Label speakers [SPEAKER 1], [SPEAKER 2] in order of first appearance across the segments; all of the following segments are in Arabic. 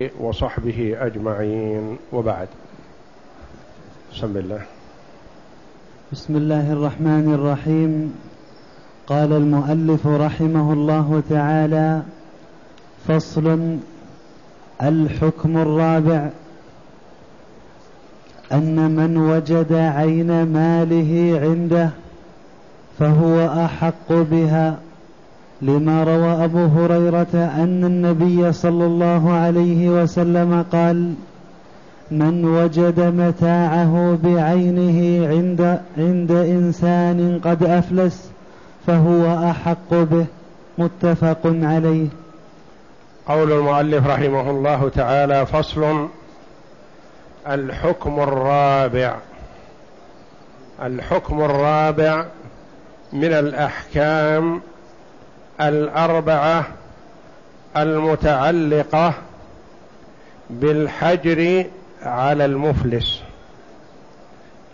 [SPEAKER 1] وصحبه أجمعين. وبعد. بسم الله.
[SPEAKER 2] بسم الله الرحمن الرحيم. قال المؤلف رحمه الله تعالى فصل الحكم الرابع. أن من وجد عين ماله عنده فهو أحق بها. لما روى أبو هريرة أن النبي صلى الله عليه وسلم قال من وجد متاعه بعينه عند عند إنسان قد أفلس فهو أحق به. متفق عليه.
[SPEAKER 1] قول المؤلف رحمه الله تعالى فصل الحكم الرابع. الحكم الرابع من الأحكام الأربعة المتعلقة بالحجر على المفلس.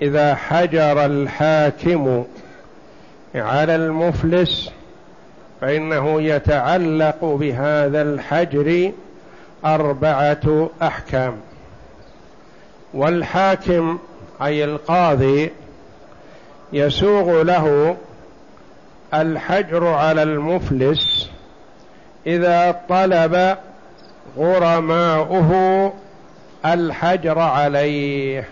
[SPEAKER 1] إذا حجر الحاكم على المفلس فإنه يتعلق بهذا الحجر أربعة أحكام. والحاكم أي القاضي يسوغ له الحجر على المفلس إذا طلب غرماؤه الحجر عليه.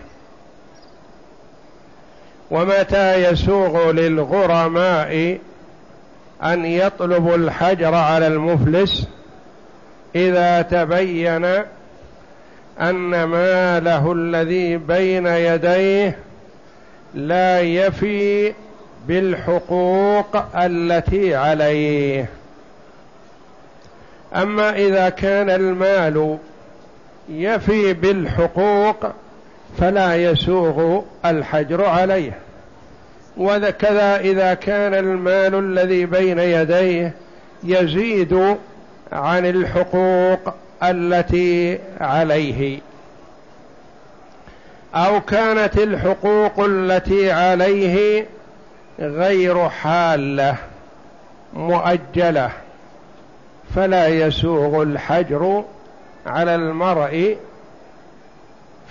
[SPEAKER 1] ومتى يسوغ للغرماء أن يطلبوا الحجر على المفلس؟ إذا تبين أن ماله الذي بين يديه لا يفي بالحقوق التي عليه. أما إذا كان المال يفي بالحقوق فلا يسوغ الحجر عليه. وكذا إذا كان المال الذي بين يديه يزيد عن الحقوق التي عليه. أو كانت الحقوق التي عليه غير حالة مؤجلة فلا يسوغ الحجر على المرء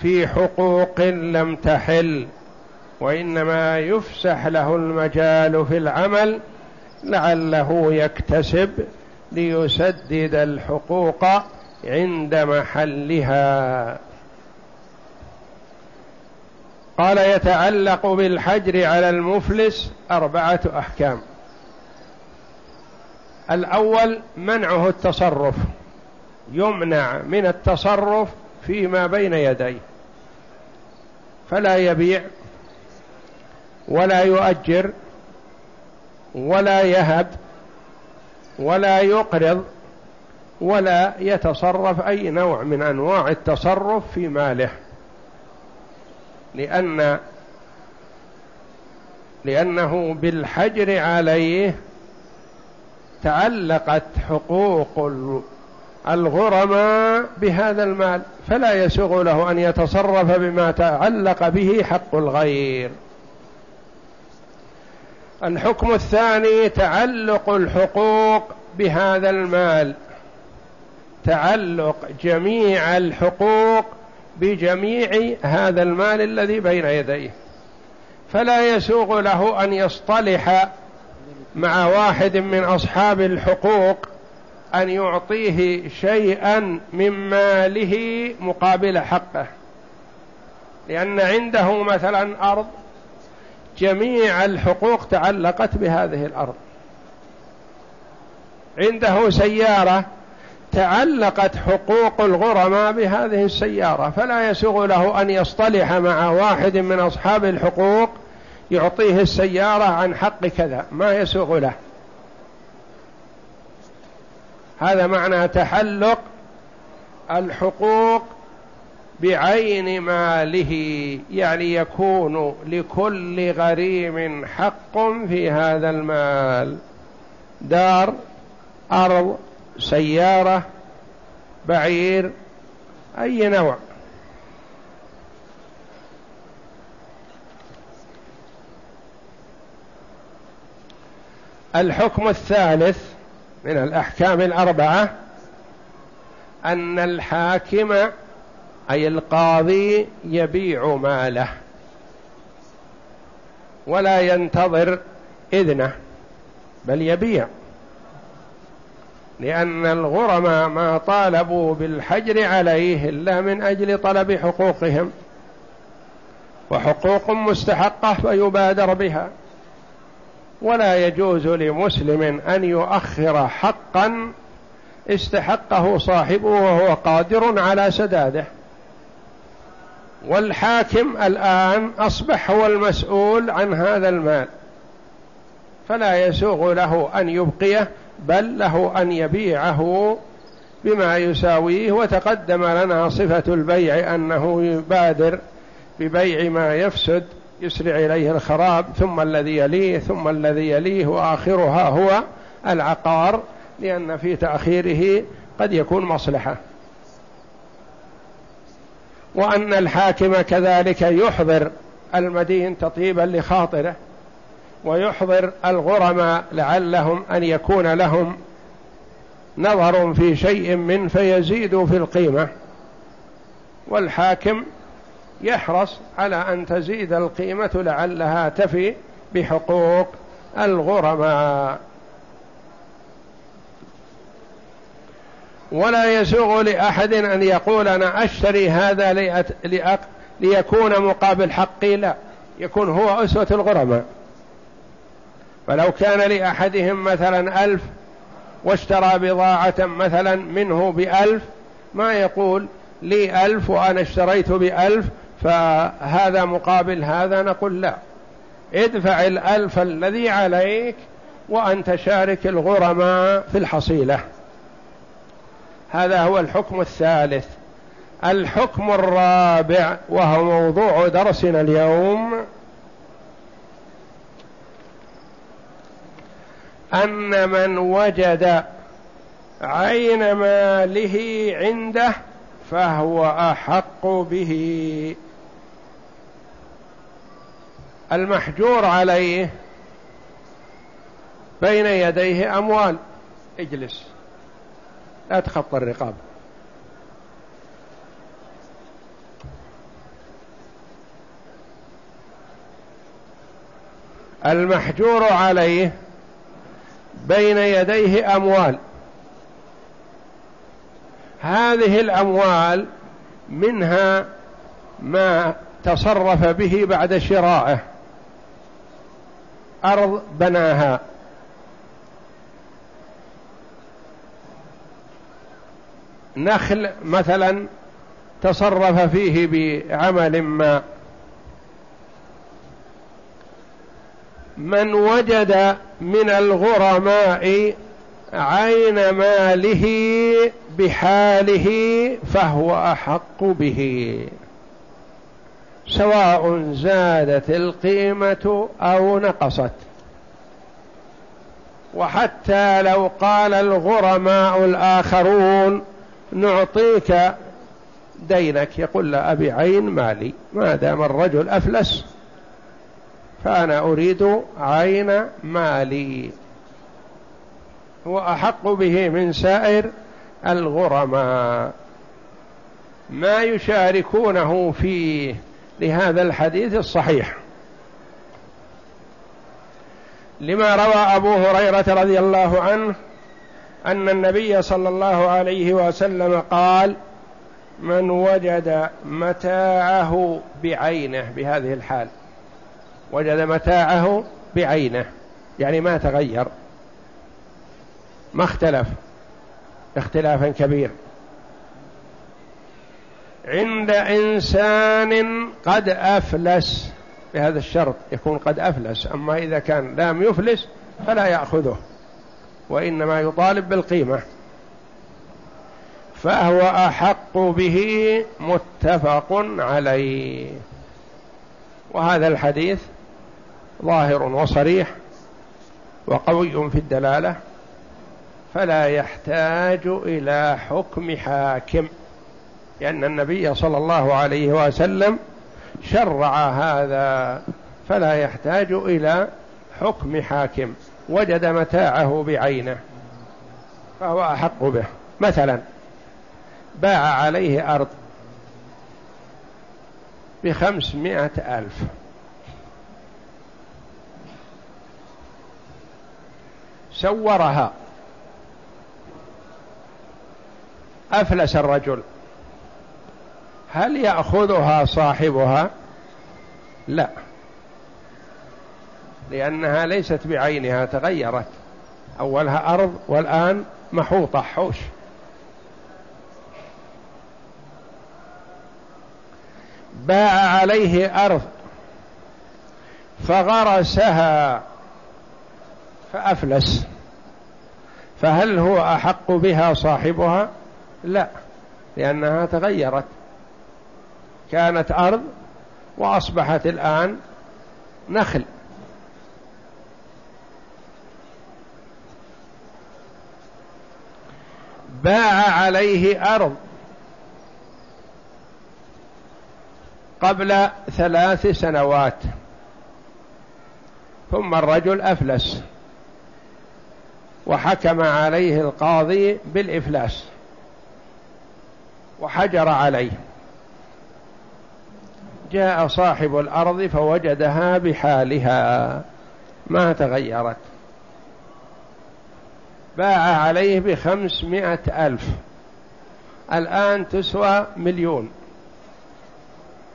[SPEAKER 1] في حقوق لم تحل وإنما يفسح له المجال في العمل لعله يكتسب ليسدد الحقوق عند محلها. قال يتعلق بالحجر على المفلس أربعة أحكام. الأول منعه التصرف يمنع من التصرف فيما بين يديه فلا يبيع ولا يؤجر ولا يهب ولا يقرض ولا يتصرف أي نوع من أنواع التصرف في ماله. لأن لأنه بالحجر عليه تعلقت حقوق الغرماء بهذا المال فلا يسوغ له أن يتصرف بما تعلق به حق الغير. الحكم الثاني تعلق الحقوق بهذا المال تعلق جميع الحقوق بجميع هذا المال الذي بين يديه. فلا يسوغ له أن يصطلح مع واحد من أصحاب الحقوق أن يعطيه شيئا من ماله مقابل حقه. لأن عنده مثلا أرض جميع الحقوق تعلقت بهذه الأرض. عنده سيارة تعلقت حقوق الغرماء بهذه السيارة فلا يسوغ له أن يصطلح مع واحد من أصحاب الحقوق يعطيه السيارة عن حق كذا ما يسوغ له. هذا معنى تحلق الحقوق بعين ماله يعني يكون لكل غريم حق في هذا المال. دار أرض سيارة بعير أي نوع. الحكم الثالث من الأحكام الأربعة أن الحاكم أي القاضي يبيع ماله ولا ينتظر إذنه بل يبيع. لأن الغرماء ما طالبوا بالحجر عليه إلا من أجل طلب حقوقهم. وحقوق مستحقة فيبادر بها. ولا يجوز لمسلم أن يؤخر حقا استحقه صاحبه وهو قادر على سداده. والحاكم الآن أصبح هو المسؤول عن هذا المال. فلا يسوغ له أن يبقيه بل له أن يبيعه بما يساويه وتقدم لنا صفة البيع أنه يبادر ببيع ما يفسد يسرع إليه الخراب ثم الذي يليه ثم الذي يليه وآخرها هو العقار لأن في تأخيره قد يكون مصلحة. وأن الحاكم كذلك يحضر المدين تطيبا لخاطره. ويحضر الغرماء لعلهم أن يكون لهم نظر في شيء من فيزيدوا في القيمة. والحاكم يحرص على أن تزيد القيمة لعلها تفي بحقوق الغرماء. ولا يسوغ لأحد أن يقول أنا أشتري هذا ليكون مقابل حقي لا يكون هو أسوة الغرماء. فلو كان لأحدهم مثلا ألف واشترى بضاعة مثلا منه بألف ما يقول لي ألف وأنا اشتريت بألف فهذا مقابل هذا نقول لا. ادفع الألف الذي عليك وأنت شارك الغرماء في الحصيلة. هذا هو الحكم الثالث. الحكم الرابع وهو موضوع درسنا اليوم أن من وجد عين ماله عنده فهو أحق به. المحجور عليه بين يديه أموال. اجلس. لا تخط الرقاب. المحجور عليه بين يديه أموال. هذه الأموال منها ما تصرف به بعد شرائه. أرض بناها. نخل مثلا تصرف فيه بعمل ما. من وجد من الغرماء عين ماله بحاله فهو أحق به. سواء زادت القيمة أو نقصت. وحتى لو قال الغرماء الآخرون نعطيك دينك. يقول لا أبي عين مالي. ما دام الرجل أفلس. فأنا أريد عين مالي. هو أحق به من سائر الغرماء. ما يشاركونه فيه لهذا الحديث الصحيح. لما روى أبو هريرة رضي الله عنه أن النبي صلى الله عليه وسلم قال من وجد متاعه بعينه بهذه الحال. وجد متاعه بعينه يعني ما تغير. ما اختلف اختلافا كبير. عند إنسان قد أفلس بهذا الشرط يكون قد أفلس أما إذا كان لم يفلس فلا يأخذه وإنما يطالب بالقيمة. فهو أحق به متفق عليه. وهذا الحديث ظاهر وصريح وقوي في الدلالة فلا يحتاج إلى حكم حاكم لأن النبي صلى الله عليه وسلم شرع هذا فلا يحتاج إلى حكم حاكم وجد متاعه بعينه فهو أحق به. مثلا باع عليه أرض بخمسمائة ألف. سورها. أفلس الرجل. هل يأخذها صاحبها؟ لا. لأنها ليست بعينها تغيرت. أولها أرض والآن محوطة حوش. باع عليه أرض فغرسها. فأفلس. فهل هو أحق بها صاحبها؟ لا لأنها تغيرت. كانت أرض وأصبحت الآن نخل. باع عليه أرض قبل ثلاث سنوات ثم الرجل أفلس. وحكم عليه القاضي بالإفلاس وحجر عليه. جاء صاحب الأرض فوجدها بحالها ما تغيرت. باع عليه بخمسمائة ألف. الآن تسوى مليون.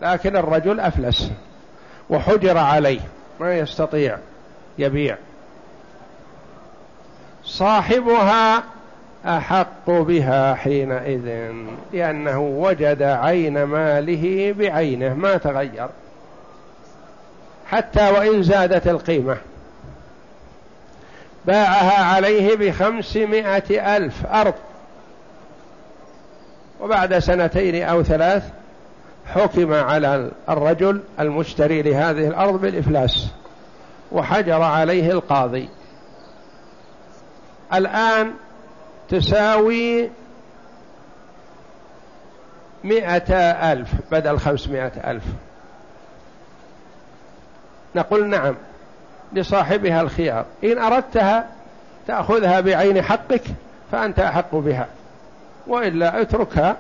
[SPEAKER 1] لكن الرجل أفلس وحجر عليه ما يستطيع يبيع. صاحبها أحق بها حينئذ لأنه وجد عين ماله بعينه ما تغير حتى وإن زادت القيمة. باعها عليه بخمسمائة ألف أرض. وبعد سنتين أو ثلاث حكم على الرجل المشتري لهذه الأرض بالإفلاس وحجر عليه القاضي. الآن تساوي مئة ألف بدل خمسمائة ألف. نقول نعم لصاحبها الخيار. إن أردتها تأخذها بعين حقك فأنت أحق بها. وإلا اتركها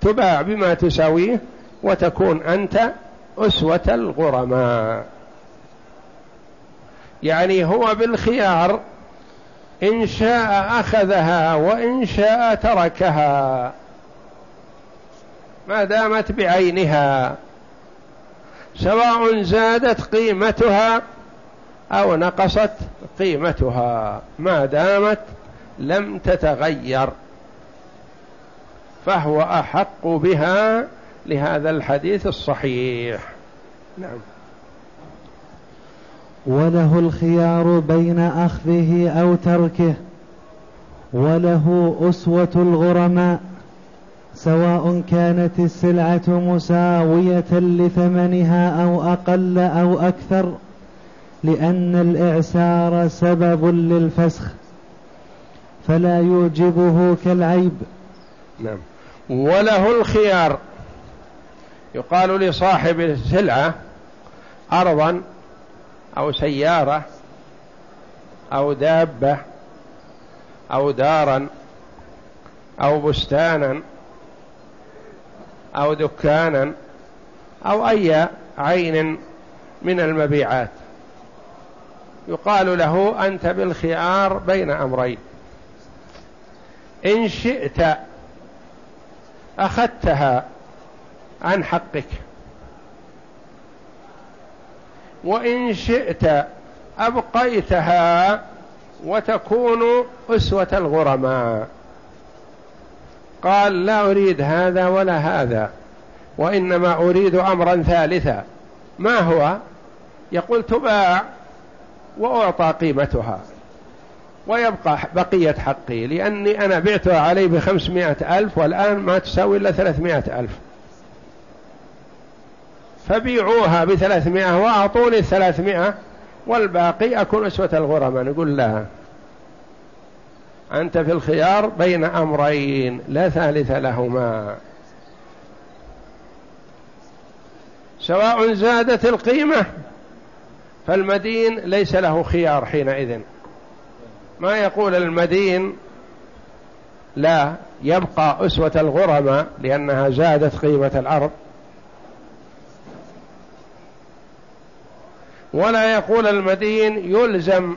[SPEAKER 1] تباع بما تساويه وتكون أنت أسوة الغرماء. يعني هو بالخيار إن شاء أخذها وإن شاء تركها. ما دامت بعينها. سواء زادت قيمتها أو نقصت قيمتها. ما دامت لم تتغير. فهو أحق بها لهذا الحديث الصحيح. نعم.
[SPEAKER 2] وله الخيار بين أخذه أو تركه وله أسوة الغرماء سواء كانت السلعة مساوية لثمنها أو أقل أو أكثر لأن الإعسار سبب للفسخ فلا يوجبه كالعيب.
[SPEAKER 1] نعم. وله الخيار يقال لصاحب السلعة أرضا أو سيارة أو دابة أو دارا أو بستانا أو دكانا أو أي عين من المبيعات. يقال له أنت بالخيار بين أمرين. إن شئت أخذتها عن حقك. وإن شئت أبقيتها وتكون أسوة الغرماء. قال لا أريد هذا ولا هذا وإنما أريد أمرا ثالثا. ما هو؟ يقول تباع وأعطى قيمتها ويبقى بقية حقي لأني أنا بعتها عليه بخمسمائة ألف والآن ما تساوي إلا ثلاثمائة ألف. فبيعوها بثلاثمائة وأعطوني الثلاثمائة والباقي أكون أسوة الغرماء نقول لا أنت في الخيار بين أمرين لا ثالث لهما. سواء زادت القيمة فالمدين ليس له خيار حينئذ. ما يقول المدين؟ لا يبقى أسوة الغرماء لأنها زادت قيمة الأرض. ولا يقول المدين يلزم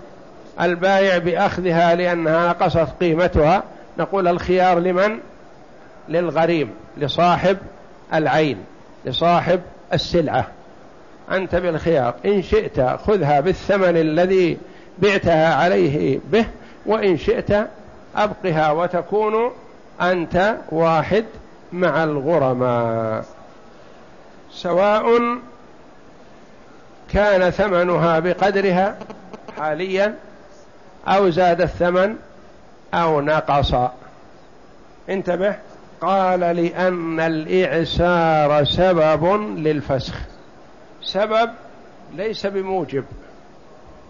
[SPEAKER 1] البايع بأخذها لأنها نقصت قيمتها. نقول الخيار لمن؟ للغريم لصاحب العين لصاحب السلعة. أنت بالخيار إن شئت خذها بالثمن الذي بعتها عليه به وإن شئت أبقها وتكون أنت واحد مع الغرماء. سواء كان ثمنها بقدرها حاليا أو زاد الثمن أو نقص. انتبه. قال لأن الإعسار سبب للفسخ. سبب ليس بموجب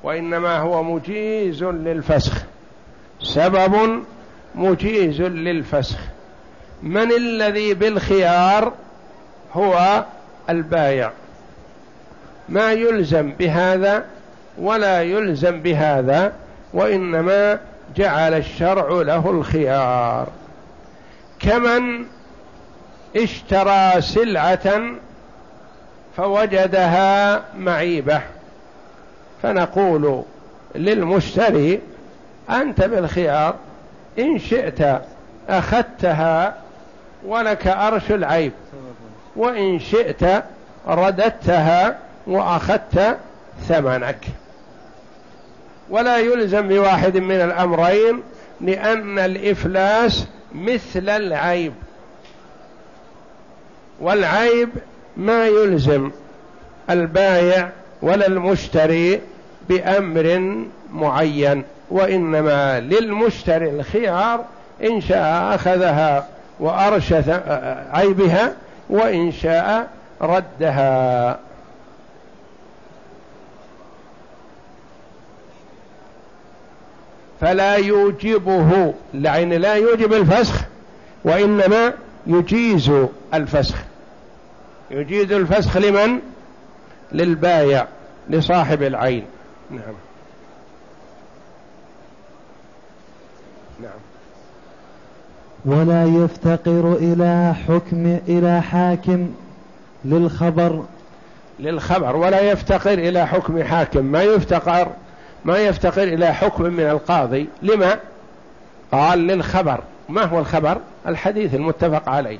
[SPEAKER 1] وإنما هو مجيز للفسخ. سبب مجيز للفسخ. من الذي بالخيار هو البايع. ما يلزم بهذا ولا يلزم بهذا وإنما جعل الشرع له الخيار. كمن اشترى سلعة فوجدها معيبة فنقول للمشتري أنت بالخيار إن شئت أخذتها ولك أرش العيب وإن شئت رددتها وأخذت ثمنك. ولا يلزم بواحد من الأمرين لأن الإفلاس مثل العيب. والعيب ما يلزم البايع ولا المشتري بأمر معين وإنما للمشتري الخيار إن شاء أخذها وأرش عيبها وإن شاء ردها. فلا يوجبه يعني لا يوجب الفسخ وإنما يجيز الفسخ. يجيز الفسخ لمن؟ للبايع لصاحب العين. نعم.
[SPEAKER 2] نعم. ولا يفتقر إلى حكم إلى حاكم للخبر.
[SPEAKER 1] للخبر ولا يفتقر إلى حكم حاكم. ما يفتقر؟ ما يفتقر إلى حكم من القاضي. لما؟ قال للخبر. ما هو الخبر؟ الحديث المتفق عليه.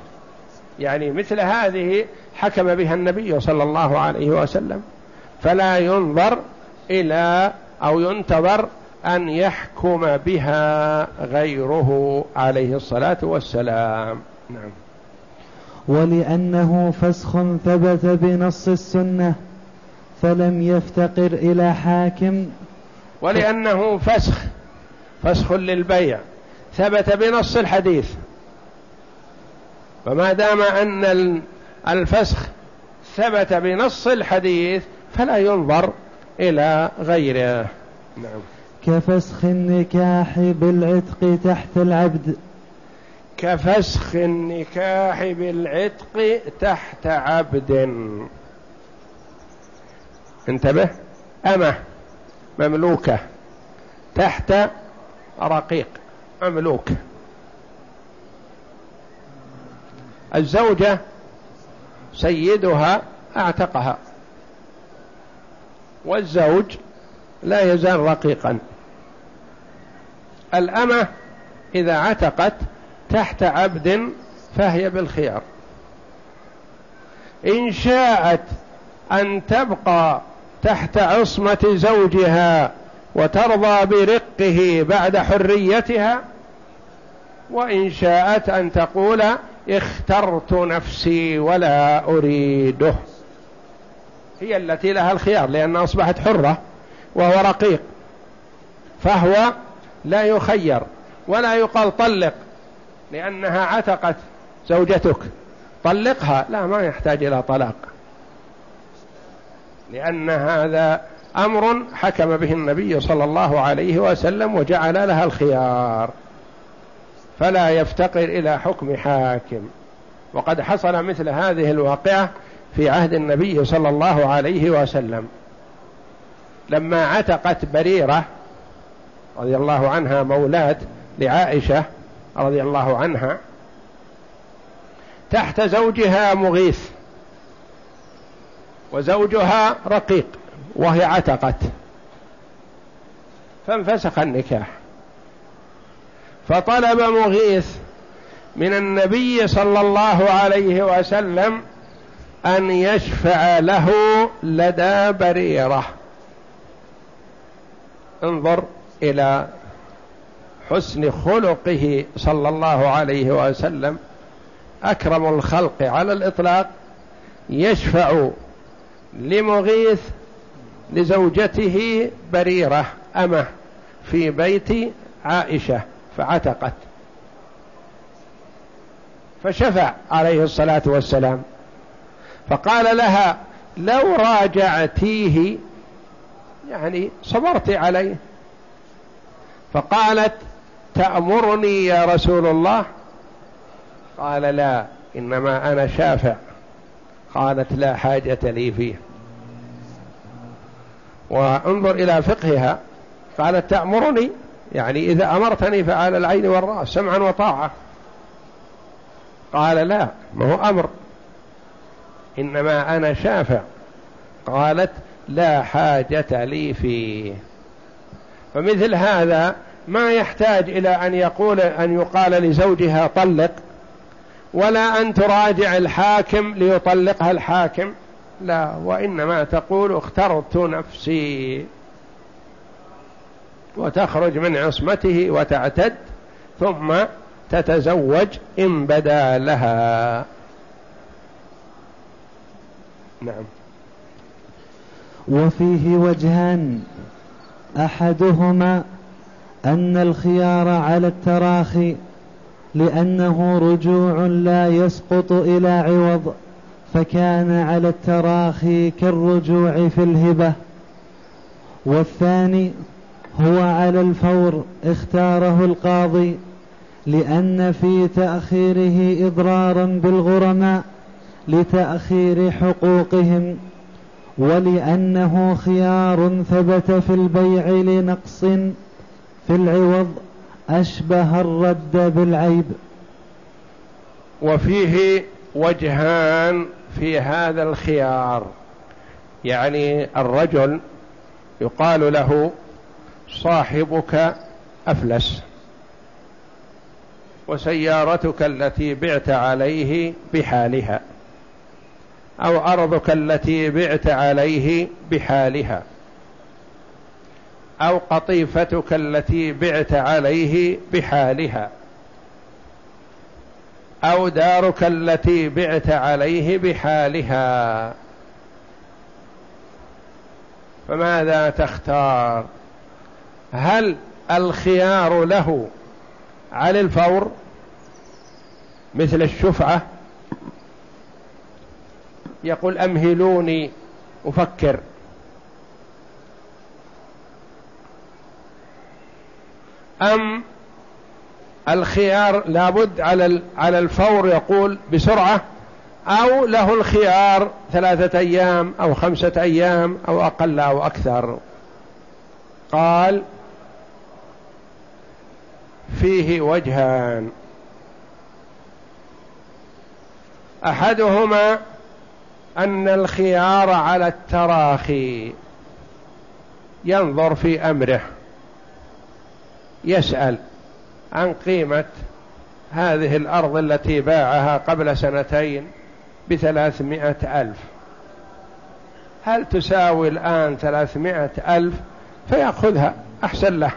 [SPEAKER 1] يعني مثل هذه حكم بها النبي صلى الله عليه وسلم. فلا ينظر إلى أو ينتظر أن يحكم بها غيره عليه الصلاة والسلام. نعم.
[SPEAKER 2] ولأنه فسخ ثبت بنص السنة فلم يفتقر إلى حاكم
[SPEAKER 1] ولأنه فسخ فسخ للبيع. ثبت بنص الحديث. فما دام أن الفسخ ثبت بنص الحديث فلا ينظر إلى غيره.
[SPEAKER 2] نعم. كفسخ النكاح بالعتق تحت العبد.
[SPEAKER 1] كفسخ النكاح بالعتق تحت عبد. انتبه. أمه. مملوكة تحت رقيق مملوك. الزوجة سيدها أعتقها والزوج لا يزال رقيقا. الأمة إذا عتقت تحت عبد فهي بالخيار. إن شاءت أن تبقى تحت عصمة زوجها وترضى برقه بعد حريتها وإن شاءت أن تقول اخترت نفسي ولا أريده. هي التي لها الخيار لأنها أصبحت حرة وهو رقيق فهو لا يخير ولا يقال طلق لأنها عتقت زوجتك. طلقها لا ما يحتاج إلى طلاق. لأن هذا أمر حكم به النبي صلى الله عليه وسلم وجعل لها الخيار فلا يفتقر إلى حكم حاكم. وقد حصل مثل هذه الواقعة في عهد النبي صلى الله عليه وسلم. لما عتقت بريرة رضي الله عنها مولاة لعائشة رضي الله عنها تحت زوجها مغيث. وزوجها رقيق وهي عتقت. فانفسخ النكاح. فطلب مغيث من النبي صلى الله عليه وسلم أن يشفع له لدى بريرة. انظر إلى حسن خلقه صلى الله عليه وسلم. أكرم الخلق على الإطلاق. يشفع لمغيث لزوجته بريرة أمة في بيت عائشة فعتقت. فشفع عليه الصلاة والسلام. فقال لها لو راجعتيه يعني صبرت عليه. فقالت تأمرني يا رسول الله؟ قال لا إنما أنا شافع. قالت لا حاجة لي فيه. وانظر إلى فقهها قالت تأمرني يعني إذا أمرتني فعلى العين والرأس سمعا وطاعة. قال لا ما هو أمر. إنما أنا شافع. قالت لا حاجة لي فيه. فمثل هذا ما يحتاج إلى أن يقول أن يقال لزوجها طلق ولا أن تراجع الحاكم ليطلقها الحاكم. لا وإنما تقول اخترت نفسي وتخرج من عصمته وتعتد ثم تتزوج إن بدا لها. نعم.
[SPEAKER 2] وفيه وجهان. أحدهما أن الخيار على التراخي لأنه رجوع لا يسقط إلى عوض فكان على التراخي كالرجوع في الهبة. والثاني هو على الفور اختاره القاضي لأن في تأخيره إضرارا بالغرماء لتأخير حقوقهم ولأنه خيار ثبت في البيع لنقص في العوض. أشبه الرد بالعيب.
[SPEAKER 1] وفيه وجهان في هذا الخيار. يعني الرجل يقال له صاحبك أفلس وسيارتك التي بعت عليه بحالها أو أرضك التي بعت عليه بحالها. أو قطيفتك التي بعت عليه بحالها. أو دارك التي بعت عليه بحالها. فماذا تختار؟ هل الخيار له على الفور مثل الشفعة؟ يقول أمهلوني أفكر. أم الخيار لابد على على الفور يقول بسرعة أو له الخيار ثلاثة أيام أو خمسة أيام أو أقل أو أكثر. قال فيه وجهان. أحدهما أن الخيار على التراخي ينظر في أمره. يسأل عن قيمة هذه الأرض التي باعها قبل سنتين بثلاثمائة ألف. هل تساوي الآن ثلاثمائة ألف؟ فيأخذها أحسن له.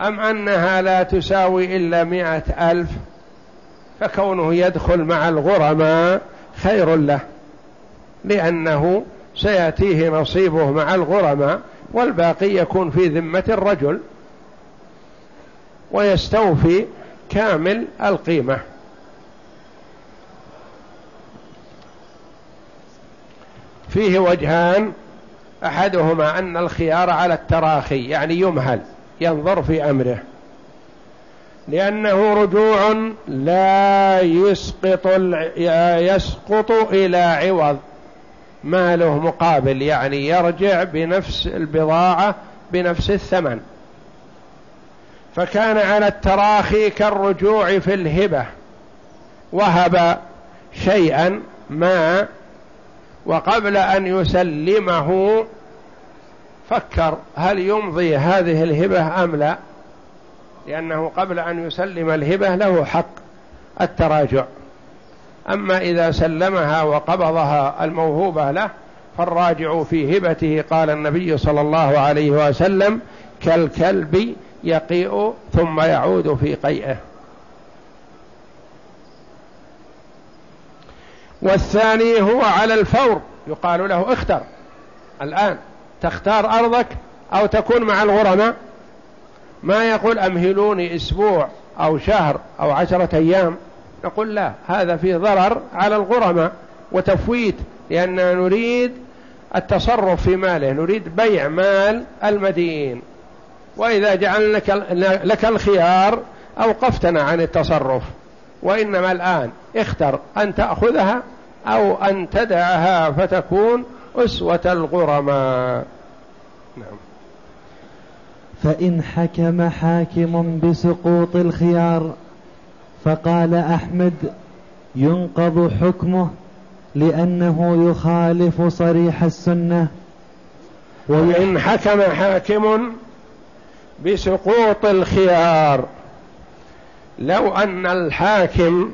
[SPEAKER 1] أم أنها لا تساوي إلا مائة ألف؟ فكونه يدخل مع الغرماء خير له لأنه سيأتيه نصيبه مع الغرماء والباقي يكون في ذمة الرجل ويستوفي كامل القيمة. فيه وجهان أحدهما أن الخيار على التراخي يعني يمهل ينظر في أمره. لأنه رجوع لا يسقط يسقط إلى عوض. ما له مقابل يعني يرجع بنفس البضاعة بنفس الثمن. فكان على التراخي كالرجوع في الهبة. وهب شيئا ما وقبل أن يسلمه فكر هل يمضي هذه الهبة أم لا؟ لأنه قبل أن يسلم الهبة له حق التراجع. أما إذا سلمها وقبضها الموهوبة له فالراجع في هبته قال النبي صلى الله عليه وسلم كالكلب يقيء ثم يعود في قيئه. والثاني هو على الفور يقال له اختر. الآن تختار أرضك أو تكون مع الغرماء. ما يقول أمهلوني أسبوع أو شهر أو عشرة أيام. نقول لا هذا فيه ضرر على الغرماء وتفويت لأننا نريد التصرف في ماله نريد بيع مال المدين. وإذا جعلنا لك الخيار أوقفتنا عن التصرف. وإنما الآن اختر أن تأخذها أو أن تدعها فتكون أسوة الغرماء. نعم.
[SPEAKER 2] فإن حكم حاكم بسقوط الخيار فقال أحمد ينقض حكمه لأنه يخالف صريح السنة.
[SPEAKER 1] وإن حكم حاكم بسقوط الخيار. لو أن الحاكم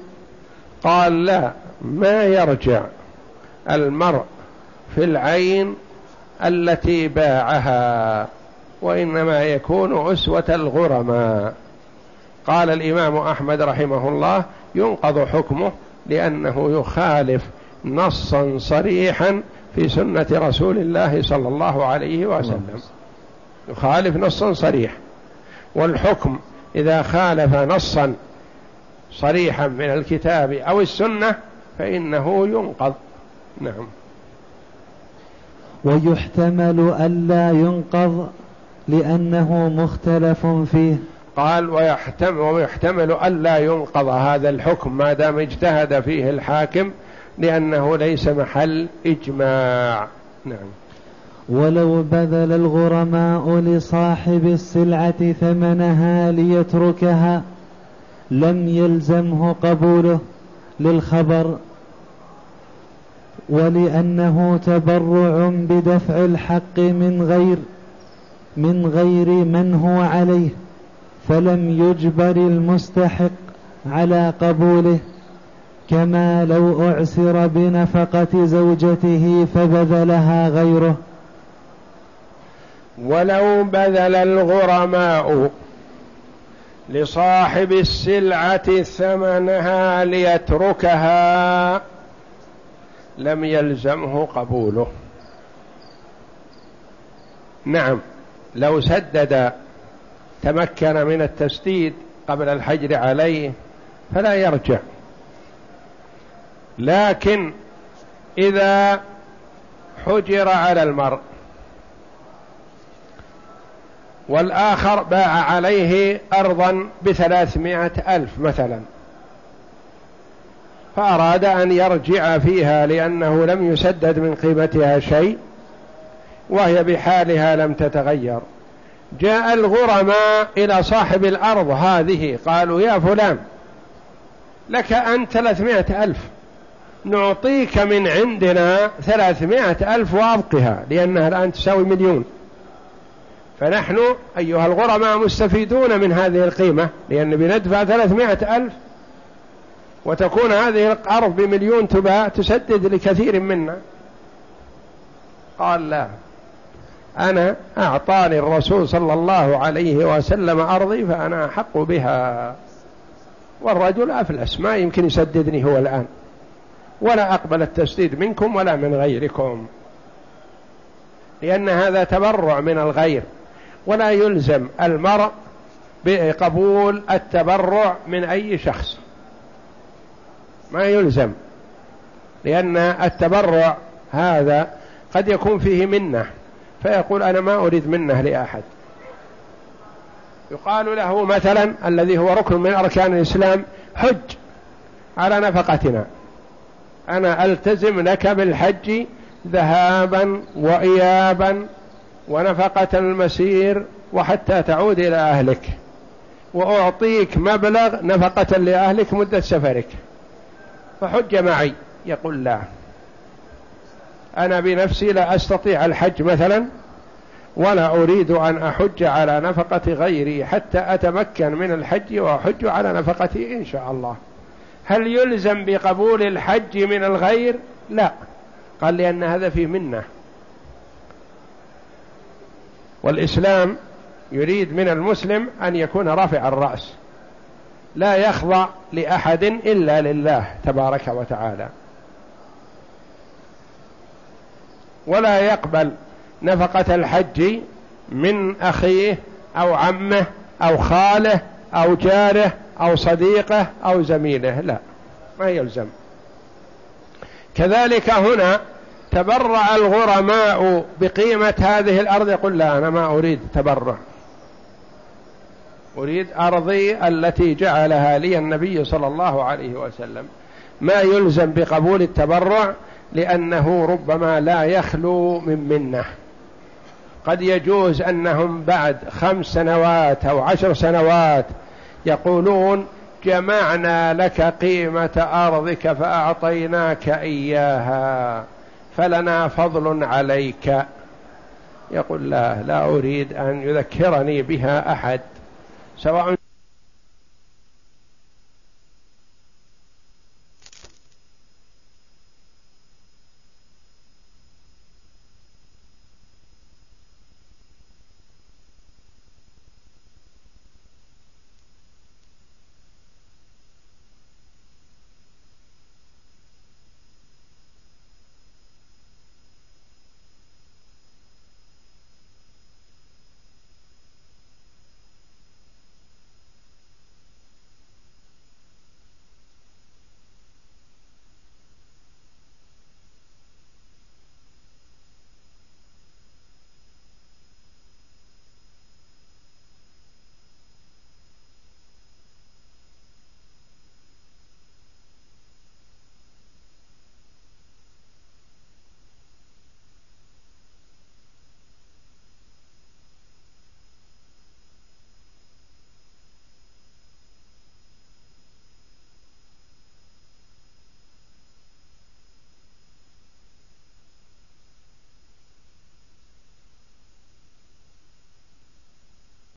[SPEAKER 1] قال لا ما يرجع المرء في العين التي باعها وإنما يكون أسوة الغرماء. قال الإمام أحمد رحمه الله ينقض حكمه لأنه يخالف نصا صريحا في سنة رسول الله صلى الله عليه وسلم. يخالف نصا صريح. والحكم إذا خالف نصا صريحا من الكتاب أو السنة فإنه ينقض. نعم.
[SPEAKER 2] ويحتمل ألا ينقض لأنه مختلف فيه.
[SPEAKER 1] قال ويحتمل, ويحتمل ألا ينقض هذا الحكم ما دام اجتهد فيه الحاكم لأنه ليس محل إجماع. نعم.
[SPEAKER 2] ولو بذل الغرماء لصاحب السلعة ثمنها ليتركها لم يلزمه قبوله للخبر ولأنه تبرع بدفع الحق من غير من غير من هو عليه. فلم يجبر المستحق على قبوله كما لو أعسر بنفقة زوجته فبذلها غيره.
[SPEAKER 1] ولو بذل الغرماء لصاحب السلعة ثمنها ليتركها لم يلزمه قبوله. نعم لو سدد تمكن من التسديد قبل الحجر عليه فلا يرجع. لكن إذا حجر على المرء والآخر باع عليه أرضا بثلاثمائة ألف مثلا فأراد أن يرجع فيها لأنه لم يسدد من قيمتها شيء وهي بحالها لم تتغير. جاء الغرماء إلى صاحب الأرض هذه قالوا يا فلان لك أنت ثلاثمائة ألف نعطيك من عندنا ثلاثمائة ألف وأبقها لأنها الآن تساوي مليون. فنحن أيها الغرماء مستفيدون من هذه القيمة لأن بندفع ثلاثمائة ألف وتكون هذه الأرض بمليون تباع تسدد لكثير منا. قال لا. أنا أعطاني الرسول صلى الله عليه وسلم أرضي فأنا أحق بها. والرجل أفلس ما يمكن يسددني هو الآن. ولا أقبل التسديد منكم ولا من غيركم. لأن هذا تبرع من الغير. ولا يلزم المرء بقبول التبرع من أي شخص. ما يلزم. لأن التبرع هذا قد يكون فيه منة. فيقول أنا ما أريد منه لأحد يقال له مثلا الذي هو ركن من أركان الإسلام حج على نفقتنا. أنا ألتزم لك بالحج ذهابا وإيابا ونفقة المسير وحتى تعود إلى أهلك. وأعطيك مبلغ نفقة لأهلك مدة سفرك. فحج معي. يقول لا. أنا بنفسي لا أستطيع الحج مثلا ولا أريد أن أحج على نفقة غيري حتى أتمكن من الحج وأحج على نفقتي إن شاء الله. هل يلزم بقبول الحج من الغير؟ لا. قال لأن هذا في منة. والإسلام يريد من المسلم أن يكون رافع الرأس لا يخضع لأحد إلا لله تبارك وتعالى. ولا يقبل نفقة الحج من أخيه أو عمه أو خاله أو جاره أو صديقه أو زميله لا ما يلزم. كذلك هنا تبرع الغرماء بقيمة هذه الأرض يقول لا أنا ما أريد تبرع. أريد أرضي التي جعلها لي النبي صلى الله عليه وسلم. ما يلزم بقبول التبرع لأنه ربما لا يخلو من منة. قد يجوز أنهم بعد خمس سنوات أو عشر سنوات يقولون جمعنا لك قيمة أرضك فأعطيناك إياها فلنا فضل عليك. يقول لا لا أريد أن يذكرني بها أحد سواء